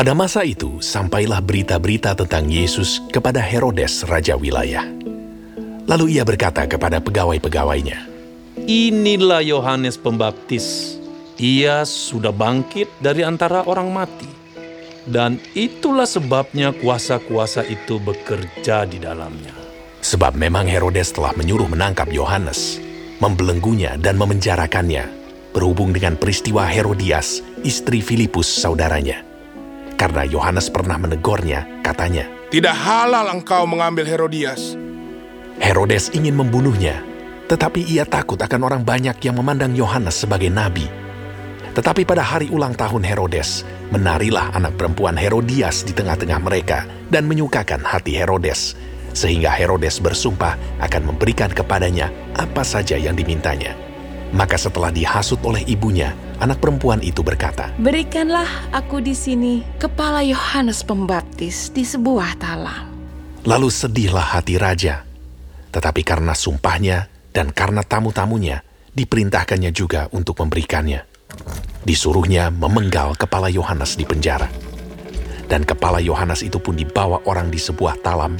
Pada masa itu, sampailah berita-berita tentang Yesus kepada Herodes, raja wilayah. Lalu ia berkata kepada pegawai-pegawainya, Inilah Yohanes Pembaptis. Ia sudah bangkit dari antara orang mati. Dan itulah sebabnya kuasa-kuasa itu bekerja di dalamnya. Sebab memang Herodes telah menyuruh menangkap Yohanes, membelenggunya dan memenjarakannya, berhubung dengan peristiwa Herodias, istri Filipus saudaranya. Karena Yohanes pernah menegurnya, katanya, Tidak halal engkau mengambil Herodias. Herodes ingin membunuhnya, tetapi ia takut akan orang banyak yang memandang Yohanes sebagai nabi. Tetapi pada hari ulang tahun Herodes, menarilah anak perempuan Herodias di tengah-tengah mereka dan menyukakan hati Herodes, sehingga Herodes bersumpah akan memberikan kepadanya apa saja yang dimintanya. Maka setelah dihasut oleh ibunya, anak perempuan itu berkata, Berikanlah aku di sini kepala Yohanes Pembaptis di sebuah talam. Lalu sedihlah hati raja. Tetapi karena sumpahnya dan karena tamu-tamunya, diperintahkannya juga untuk memberikannya. Disuruhnya memenggal kepala Yohanes di penjara. Dan kepala Yohanes itu pun dibawa orang di sebuah talam,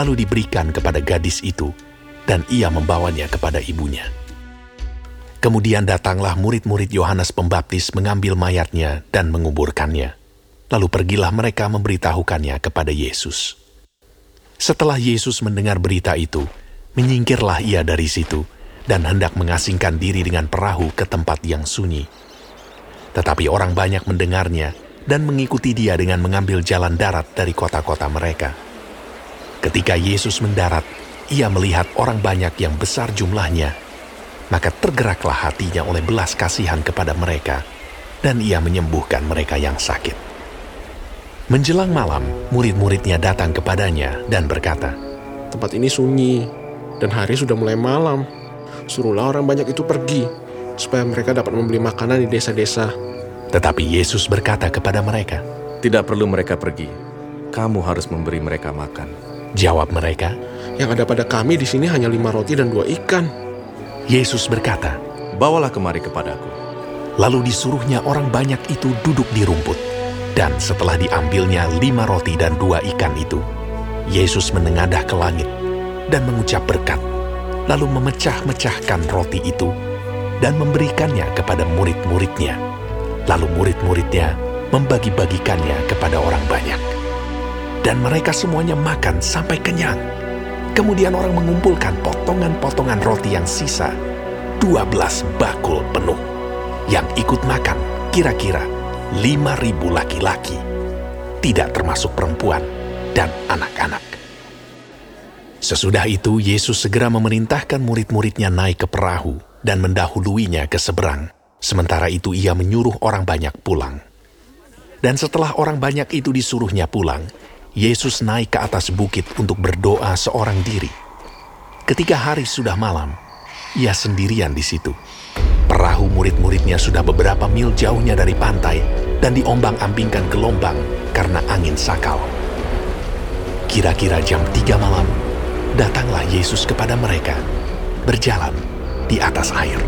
lalu diberikan kepada gadis itu, dan ia membawanya kepada ibunya. Kemudian datanglah murid-murid Yohanes Pembaptis mengambil mayatnya dan menguburkannya. Lalu pergilah mereka memberitahukannya kepada Yesus. Setelah Yesus mendengar berita itu, menyingkirlah ia dari situ dan hendak mengasingkan diri dengan perahu ke tempat yang sunyi. Tetapi orang banyak mendengarnya dan mengikuti dia dengan mengambil jalan darat dari kota-kota mereka. Ketika Yesus mendarat, ia melihat orang banyak yang besar jumlahnya, maka tergeraklah hatinya oleh belas kasihan kepada mereka, dan ia menyembuhkan mereka yang sakit. Menjelang malam, murid-muridnya datang kepadanya dan berkata, Tempat ini sunyi, dan hari sudah mulai malam. Suruhlah orang banyak itu pergi, supaya mereka dapat membeli makanan di desa-desa. Tetapi Yesus berkata kepada mereka, Tidak perlu mereka pergi. Kamu harus memberi mereka makan. Jawab mereka, Yang ada pada kami di sini hanya lima roti dan dua ikan. Yesus berkata, Bawalah kemari kepadaku. lalu disuruhnya orang banyak itu duduk di rumput. Dan setelah diambilnya lima roti dan dua ikan itu, Yesus menengadah ke langit dan mengucap berkat, lalu memecah-mecahkan roti itu dan memberikannya kepada murid-muridnya. Lalu murid-muridnya membagi-bagikannya kepada orang banyak. Dan mereka semuanya makan sampai kenyang. Kemudian orang mengumpulkan potongan-potongan roti yang sisa, 12 bakul penuh. Yang ikut makan kira-kira 5.000 laki-laki, tidak termasuk perempuan dan anak-anak. Sesudah itu, Yesus segera memerintahkan murid-muridnya naik ke perahu dan mendahuluinya ke seberang. Sementara itu ia menyuruh orang banyak pulang. Dan setelah orang banyak itu disuruhnya pulang, Yesus naik ke atas bukit untuk berdoa seorang diri. Ketika hari sudah malam, ia sendirian di situ. Perahu murid-muridnya sudah beberapa mil jauhnya dari pantai dan diombang-ambingkan gelombang karena angin sakal. Kira-kira jam tiga malam, datanglah Yesus kepada mereka, berjalan di atas air.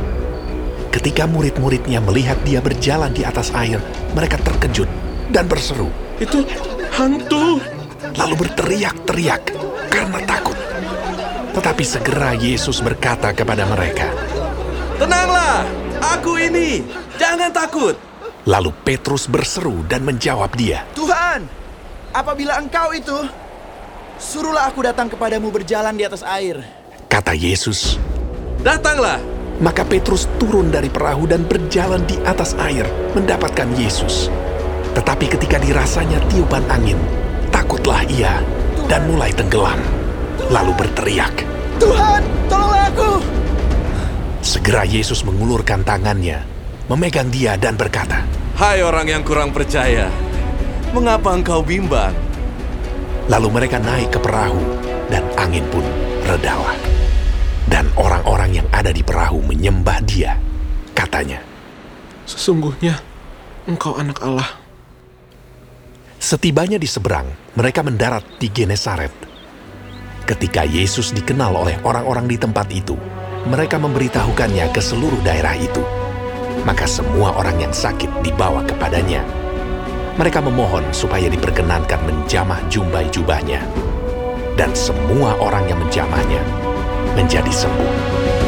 Ketika murid-muridnya melihat dia berjalan di atas air, mereka terkejut dan berseru, Itu hantu. Lalu berteriak-teriak karena takut. Tetapi segera Yesus berkata kepada mereka, Tenanglah, aku ini. Jangan takut. lalu Petrus berseru dan menjawab dia, Tuhan, apabila engkau itu, suruhlah aku datang kepadamu berjalan di atas air. kata Yesus. Datanglah. Maka Petrus turun dari perahu dan berjalan di atas air mendapatkan Yesus. Tetapi ketika dirasanya tiupan angin, takutlah ia dan mulai tenggelam. Lalu berteriak. Tuhan, tolonglah aku! Segera Yesus mengulurkan tangannya, memegang dia dan berkata, Hai orang yang kurang percaya. Mengapa engkau bimbang? Lalu mereka naik ke perahu dan angin pun redalah. Dan orang-orang yang ada di perahu menyembah dia. Katanya, Sesungguhnya engkau anak Allah. Setibanya di seberang, mereka mendarat di Genesaret. Ketika Yesus dikenal oleh orang-orang di tempat itu, mereka memberitahukannya ke seluruh daerah itu. Maka semua orang yang sakit dibawa kepadanya. Mereka memohon supaya diperkenankan menjamah jumbai jubahnya. Dan semua orang yang menjamahnya menjadi sembuh.